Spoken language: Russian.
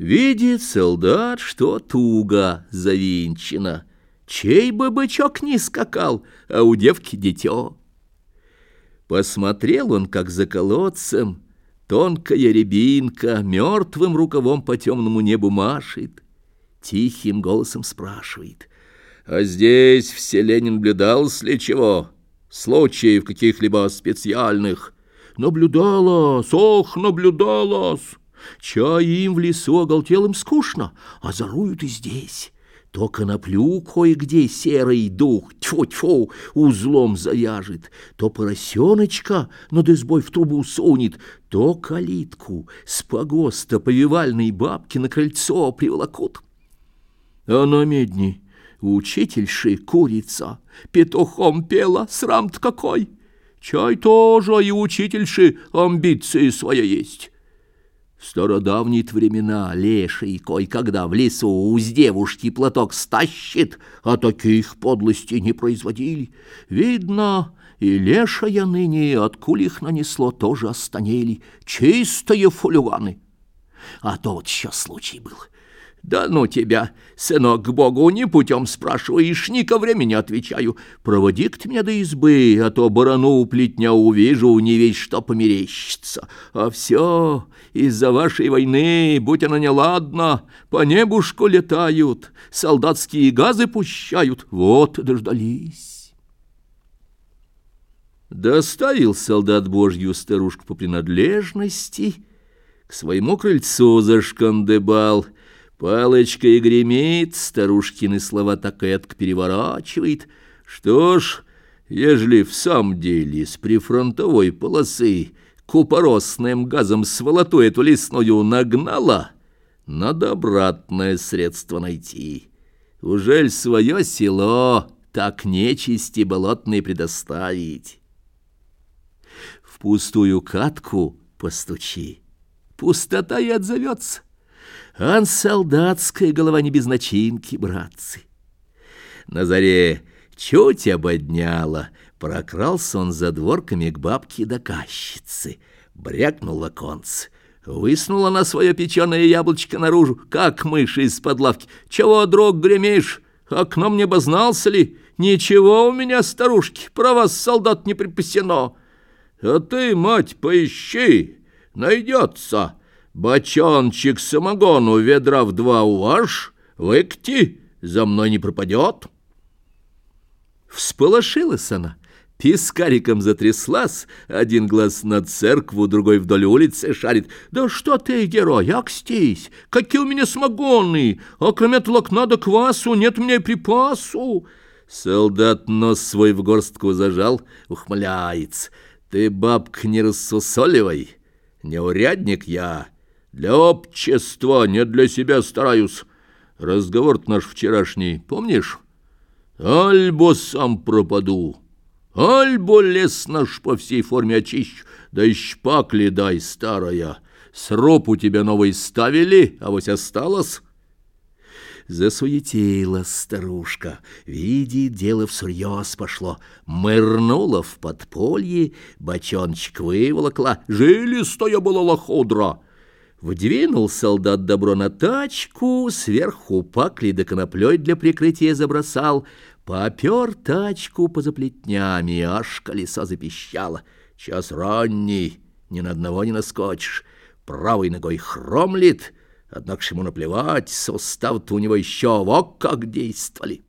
Видит солдат, что туго завинчено. Чей бы бычок не скакал, а у девки дитё. Посмотрел он, как за колодцем тонкая рябинка мертвым рукавом по темному небу машет. Тихим голосом спрашивает. А здесь в селе не наблюдалось ли чего? Случаев каких-либо специальных? Наблюдалось, ох, наблюдалось. Чай им в лесу оголтелым скучно, а заруют и здесь. То коноплю кое-где серый дух, тьфу-тьфу, узлом завяжет, то поросеночка над избой в трубу сунет, то калитку с погоста повивальной бабки на крыльцо приволокут. А на медни учительши курица петухом пела, срам-то какой! Чай тоже и учительши амбиции своя есть. Стародавние времена леший кой-когда в лесу уз девушки платок стащит, а таких подлостей не производили. Видно, и лешая ныне, откуль их нанесло, тоже останели. Чистые фулюганы. А то вот еще случай был — да ну тебя, сынок, к Богу не путем спрашиваешь, ни ко времени отвечаю. Проводи-ка ты меня до избы, а то барану у плетня увижу, не весь что померещится. А все из-за вашей войны, будь она неладна, по небушку летают, солдатские газы пущают. Вот дождались. Доставил солдат Божью старушку по принадлежности, к своему крыльцу зашкандыбал — Палочкой гремит, старушкины слова так этк переворачивает. Что ж, ежели в самом деле с прифронтовой полосы купоросным газом сволоту эту лесную нагнала, надо обратное средство найти. Ужель свое село так нечисти болотной предоставить? В пустую катку постучи, пустота и отзовется. Ан солдатская голова не без начинки, братцы. На заре чуть ободняло, прокрался он за дворками к бабке доказчице, брякнул оконце. Выснула на свое печеное яблочко наружу, как мышь из-под лавки. «Чего, друг, гремишь? Окном не обознался ли? Ничего у меня, старушки, про вас, солдат, не припасено. А ты, мать, поищи, найдется». Бочончик самогону ведра в два уваж, выкти, за мной не пропадет. Всполошилась она, пискариком затряслась, один глаз на церкву, другой вдоль улицы шарит. «Да что ты, герой, акстись! Какие у меня самогоны! А кроме толокна да квасу нет у меня припасу!» Солдат нос свой в горстку зажал, ухмыляется. «Ты, бабка, не рассусоливай, неурядник я!» Для общества, не для себя стараюсь. разговор наш вчерашний, помнишь? Альбо сам пропаду, альбо лес наш по всей форме очищу, да и шпакли дай, старая. Сроп у тебя новый ставили, а вось осталось. Засуетила старушка, видит, дело всерьез пошло. Мырнула в подполье, бочончик выволокла, жилистая была лохудра. Вдвинул солдат добро на тачку, сверху пакли да коноплей для прикрытия забросал, попер тачку по заплетнями, аж колесо запищало. Час ранний, ни на одного не наскочишь, правой ногой хромлит, однако ему наплевать, сустав-то у него еще вот как действовали.